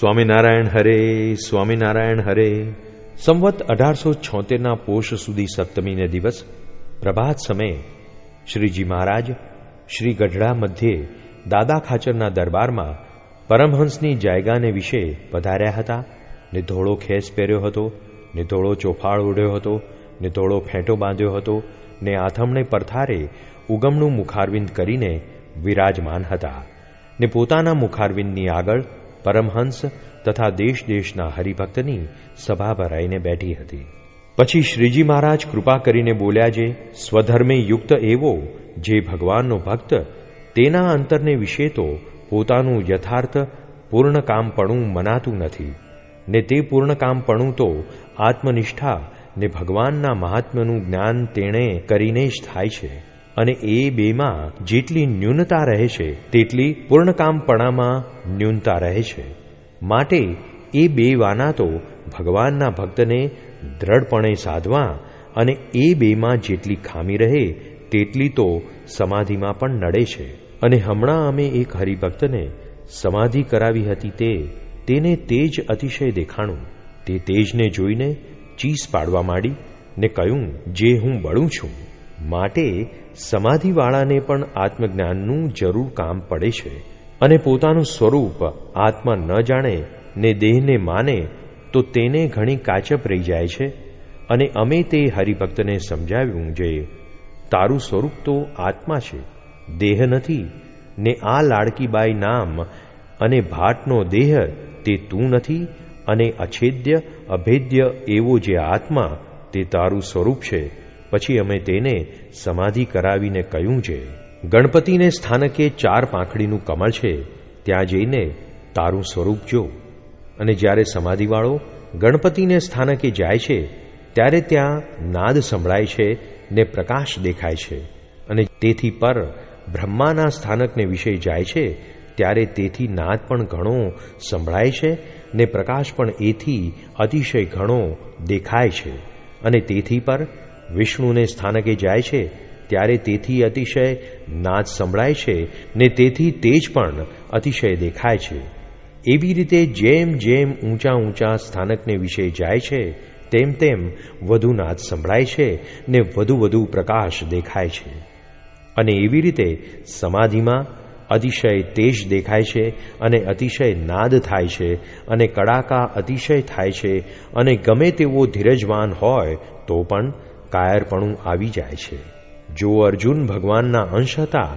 સ્વામિનારાયણ હરે સ્વામિનારાયણ હરે. સંવત અઢારસો છોતેરના પોષ સુધી સપ્તમીને દિવસ પ્રભાત સમયે શ્રીજી મહારાજ શ્રી ગઢડા મધ્યે દાદા ખાચરના દરબારમાં પરમહંસની જાયગાને વિશે પધાર્યા હતા. ને ધોળો ખેસ પહેર્યો હતો, ને ધોળો ચોફાળ ઉડ્યો હતો, ને ધોળો ફેંટો બાંધ્યો હતો, ને આથમણે પરથારે ઉગમનું મુખારવિંદ કરીને વિરાજમાન હતા. ને પોતાના મુખારવિંદની આગળ પરમહંસ તથા દેશ દેશના હરિભક્તની સભા ભરાઈને બેઠી હતી. પછી શ્રીજી મહારાજ કૃપા કરીને બોલ્યા જે, સ્વધર્મે યુક્ત એવો જે ભગવાનનો ભક્ત, તેના અંતરને વિશે તો પોતાનું યથાર્થ પૂર્ણ કામપણું મનાતું નથી. ને તે પૂર્ણ કામપણું તો આત્મનિષ્ઠા ને ભગવાનના મહાત્મ્યનું જ્ઞાન તેણે કરીને જ થાય છે. અને એ બેમાં જેટલી ન્યૂનતા રહે છે, તેટલી પૂર્ણકામપણામાં ન્યૂનતા રહે છે. માટે એ બે વાના તો ભગવાનના ભક્તને દ્રઢપણે સાધવા અને એ બેમાં જેટલી ખામી રહે, તેટલી તો સમાધિમાં પણ નડે છે. અને હમણાં અમે એક હરિભક્તને સમાધિ કરાવી હતી તે, તેને તેજ અતિશય દેખાણું. તે તેજને જોઈને ચીસ પાડવા માંડી ને કહ્યું, જે હું બળું છું માટે સમાધિવાળાને પણ આત્મજ્ઞાનનું જરૂર કામ પડે છે અને પોતાનું સ્વરૂપ આત્મા ન જાણે, ને દેહને માને, તો તેને ઘણી કાચપ રહી જાય છે. અને અમે તે હરિભક્તને સમજાવ્યું જે, તારું સ્વરૂપ તો આત્મા છે, દેહ નથી, ને આ લાડકીબાઈ નામ અને ભાટનો દેહ તે તું નથી, અને અછેદ્ય, અભેદ્ય એવો જે આત્મા તે તારું સ્વરૂપ છે પછી અમે તેને સમાધિ કરાવીને કહ્યું છે, ગણપતિને સ્થાનકે ચાર પાંખડીનું કમળ છે, ત્યાં જઈને તારું સ્વરૂપ જો. અને જ્યારે સમાધિવાળો ગણપતિને સ્થાનકે જાય છે, ત્યારે ત્યાં નાદ સંભળાય છે ને પ્રકાશ દેખાય છે. અને તેથી પર બ્રહ્માના સ્થાનકને વિશે જાય છે, ત્યારે તેથી નાદ પણ ઘણો સંભળાય છે ને પ્રકાશ પણ એથી અતિશય ઘણો દેખાય છે. અને તેથી પર વિષ્ણુને સ્થાનકે જાય છે, ત્યારે તેથી અતિશય નાદ સંભળાય છે ને તેથી તેજ પણ અતિશય દેખાય છે. એવી રીતે જેમ જેમ ઊંચા ઊંચા સ્થાનકને વિશે જાય છે, તેમ તેમ વધુ નાદ સંભળાય છે ને વધુ વધુ પ્રકાશ દેખાય છે. અને એવી રીતે સમાધિમાં અતિશય તેજ દેખાય છે અને અતિશય નાદ થાય છે અને કડાકા અતિશય થાય છે અને ગમે તેવો ધીરજવાન હોય તો પણ કાયરપણું આવી જાય છે. જો અર્જુન ભગવાનના અંશ હતા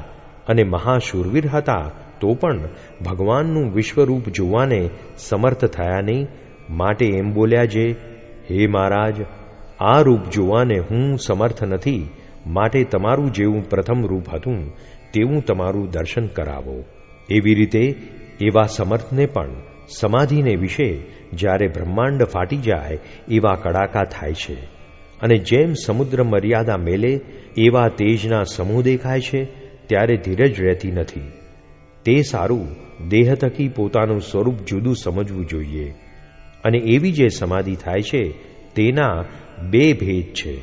અને મહાશૂરવીર હતા, તો પણ ભગવાનનું વિશ્વરૂપ જોવાને સમર્થ થયા નહીં. માટે એમ બોલ્યા જે, હે મહારાજ, આ રૂપ જોવાને હું સમર્થ નથી. માટે તમારું જેવું પ્રથમ રૂપ હતું, તેવું તમારું દર્શન કરાવો. એવી રીતે એવા સમર્થને પણ સમાધિને વિશે જ્યારે બ્રહ્માંડ ફાટી જાય, એવા કડાકા થાય છે. અને જેમ સમુદ્ર મર્યાદા મેલે, એવા તેજના સમૂહ દેખાય છે, ત્યારે ધીરજ રહેતી નથી. તે સારું, દેહ થકી પોતાનું સ્વરૂપ જુદું સમજવું જોઈએ. અને એવી જે સમાધિ થાય છે, તેના બે ભેદ છે.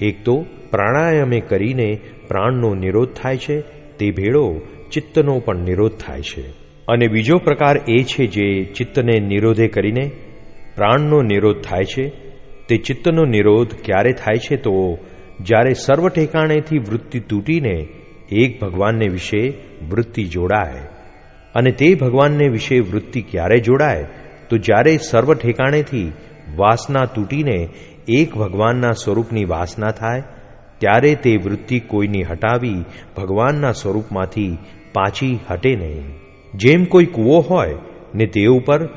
એક તો, પ્રાણાયામે કરીને પ્રાણનો નિરોધ થાય છે, તે ભેળો ચિત્તનો પણ નિરોધ થાય છે. અને બીજો પ્રકાર એ છે જે ચિત્તને નિરોધે કરીને પ્રાણનો નિરોધ થાય છે તે ચિત્તનો નિરોધ ક્યારે થાય છે તો જ્યારે સર્વ ઠેકાણેથી વૃત્તિ તૂટીને એક ભગવાનને વિશે વૃત્તિ જોડાય અને તે ભગવાનને વિશે વૃત્તિ ક્યારે જોડાય, તો જ્યારે સર્વ ઠેકાણેથી વાસના તૂટીને એક ભગવાનના સ્વરૂપની વાસના થાય, ત્યારે તે વૃત્તિ કોઈની હટાવી ભગવાનના સ્વરૂપમાંથી પાછી હટે નહીં. જેમ કોઈ કૂવો હોય ને તે ઉપર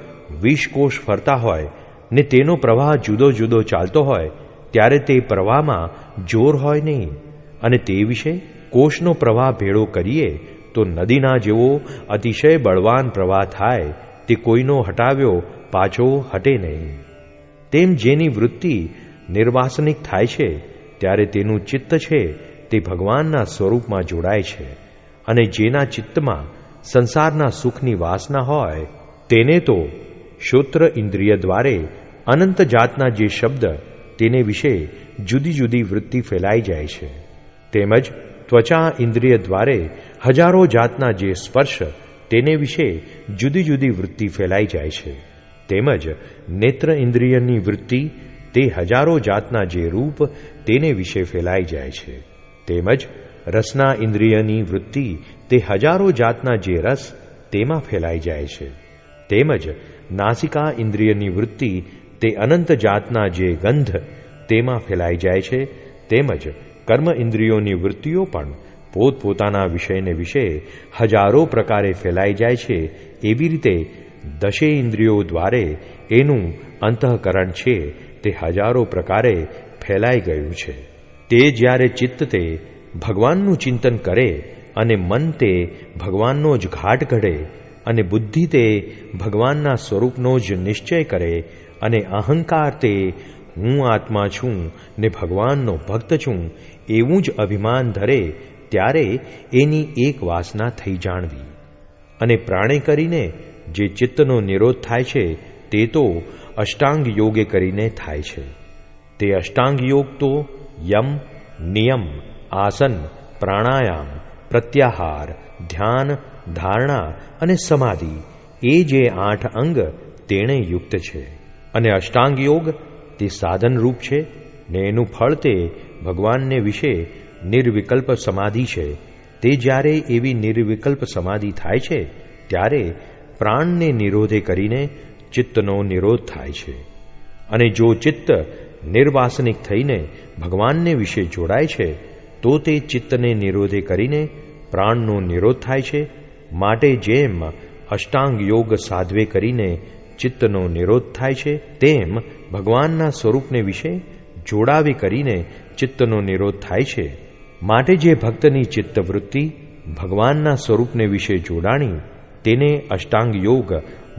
વિષકોષ ફરતા હોય ને તેનો પ્રવાહ જુદો જુદો ચાલતો હોય, ત્યારે તે પ્રવાહમાં જોર હોય નહીં. અને તે વિશે કોષનો પ્રવાહ ભેળો કરીએ, તો નદીના જેવો અતિશય બળવાન પ્રવાહ થાય, તે કોઈનો હટાવ્યો પાછો હટે નહીં. તેમ જેની વૃત્તિ નિર્વાસનિક થાય છે, ત્યારે તેનું ચિત્ત છે, તે ભગવાનના સ્વરૂપમાં જોડાય છે. અને જેના ચિત્તમાં સંસારના સુખની વાસના હોય, તેને તો શ્રોત્ર ઇન્દ્રિય દ્વારે અનંત જાતના જે શબ્દ તેને વિશે જુદી જુદી વૃત્તિ ફેલાઈ જાય છે. તેમજ ત્વચા ઇન્દ્રિય દ્વારે હજારો જાતના જે સ્પર્શ તેને વિશે જુદી જુદી વૃત્તિ ફેલાઈ જાય છે. તેમજ નેત્ર ઇન્દ્રિયની વૃત્તિ તે હજારો જાતના જે રૂપ તેને વિશે ફેલાઈ જાય છે. તેમજ રસના ઇન્દ્રિયની વૃત્તિ તે હજારો જાતના જે રસ તેમાં ફેલાઈ જાય છે. તેમજ નાસિકા ઇન્દ્રિયની વૃત્તિ તે અનંત જાતના જે ગંધ તેમાં ફેલાઈ જાય છે, તેમજ કર્મ ઇન્દ્રિયોની વૃત્તિઓ પણ પોતપોતાના વિષયને વિશે હજારો પ્રકારે ફેલાઈ જાય છે, એવી રીતે દશે ઇન્દ્રિયો દ્વારે એનું અંતઃકરણ છે, તે હજારો પ્રકારે ફેલાઈ ગયું છે. તે જ્યારે ચિત્ત તે ભગવાનનું ચિંતન કરે અને મન તે ભગવાનનો જ ઘાટ ઘડે અને બુદ્ધિ તે ભગવાનના સ્વરૂપનો જ નિશ્ચય કરે અને અહંકાર તે હું આત્મા છું ને ભગવાનનો ભક્ત છું એવું જ અભિમાન ધરે ત્યારે એની એક વાસના થઈ જાણવી. અને પ્રાણે કરીને જે ચિત્તનો નિરોધ થાય છે તે તો અષ્ટાંગ યોગે કરીને થાય છે. તે અષ્ટાંગ યોગ તો યમ, નિયમ, આસન, પ્રાણાયામ, પ્રત્યાહાર, ધ્યાન ધારણા અને સમાધિ, એ જે આઠ અંગ તેણે યુક્ત છે. અને અષ્ટાંગ યોગ તે સાધનરૂપ છે ને એનું ફળ તે ભગવાનને વિશે નિર્વિકલ્પ સમાધિ છે. તે જ્યારે એવી નિર્વિકલ્પ સમાધિ થાય છે, ત્યારે પ્રાણને નિરોધે કરીને ચિત્તનો નિરોધ થાય છે. અને જો ચિત્ત નિર્વાસનિક થઈને ભગવાનને વિશે જોડાય છે, તો તે ચિત્તને નિરોધે કરીને પ્રાણનો નિરોધ થાય છે માટે જેમ અષ્ટાંગ યોગ સાધવે કરીને ચિત્તનો નિરોધ થાય છે, તેમ ભગવાનના સ્વરૂપને વિશે જોડાવી કરીને ચિત્તનો નિરોધ થાય છે. માટે જે ભક્તની ચિત્તવૃત્તિ ભગવાનના સ્વરૂપને વિશે જોડાણી, તેને અષ્ટાંગ યોગ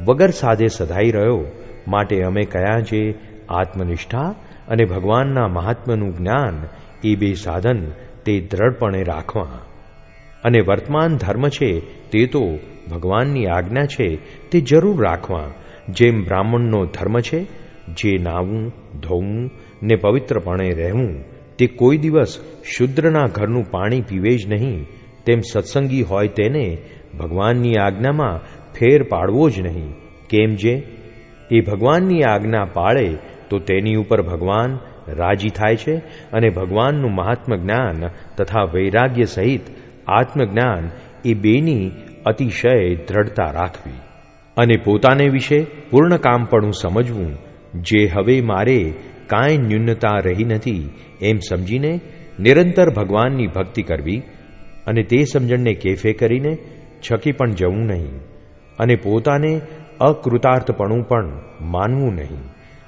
વગર સાધે સધાઈ રહ્યો. માટે અમે કયા જે આત્મનિષ્ઠા અને ભગવાનના મહાત્મનું જ્ઞાન, એ બે સાધન તે દ્રઢપણે રાખવા. અને વર્તમાન ધર્મ છે, તે તો ભગવાનની આજ્ઞા છે, તે જરૂર રાખવા. જેમ બ્રાહ્મણનો ધર્મ છે, જે નાવું ધોવું ને પવિત્રપણે રહેવું, તે કોઈ દિવસ શુદ્રના ઘરનું પાણી પીવે જ નહીં. તેમ સત્સંગી હોય તેને ભગવાનની આજ્ઞામાં ફેર પાડવો જ નહીં. કેમ જે? એ ભગવાનની આજ્ઞા પાળે તો તેની ઉપર ભગવાન રાજી થાય છે અને ભગવાનનું મહાત્મ જ્ઞાન તથા વૈરાગ્ય સહિત આત્મજ્ઞાન એ બેની અતિશય દ્રઢતા રાખવી અને પોતાને વિશે પૂર્ણ કામપણું સમજવું જે હવે મારે કાંઈ ન્યૂનતા રહી નથી એમ સમજીને નિરંતર ભગવાનની ભક્તિ કરવી અને તે સમજણને કેફે કરીને છકી પણ જવું નહીં અને પોતાને અકૃતાર્થપણું પણ માનવું નહીં.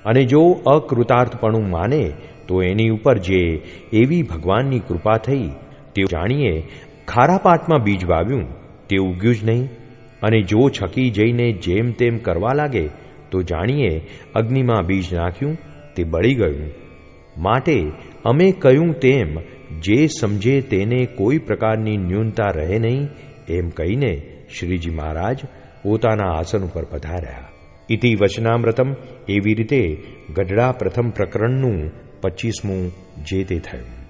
અને જો અકૃતાર્થપણું માને તો એની ઉપર જે એવી ભગવાનની કૃપા થઈ, તે જાણીએ ખારા પાટમાં બીજ વાવ્યું, તે ઉગ્યું જ નહીં. અને જો છકી જઈને જેમ તેમ કરવા લાગે, તો જાણીએ અગ્નિમાં બીજ નાખ્યું, તે બળી ગયું. માટે અમે કહ્યું તેમ, જે સમજે તેને કોઈ પ્રકારની ન્યૂનતા રહે નહીં, એમ કહીને શ્રીજી મહારાજ પોતાના આસન ઉપર પધાર્યા. ઇતિ વચનામૃતમ, એવી રીતે ગઢડા પ્રથમ પ્રકરણનું પચીસમું જે તે થયું.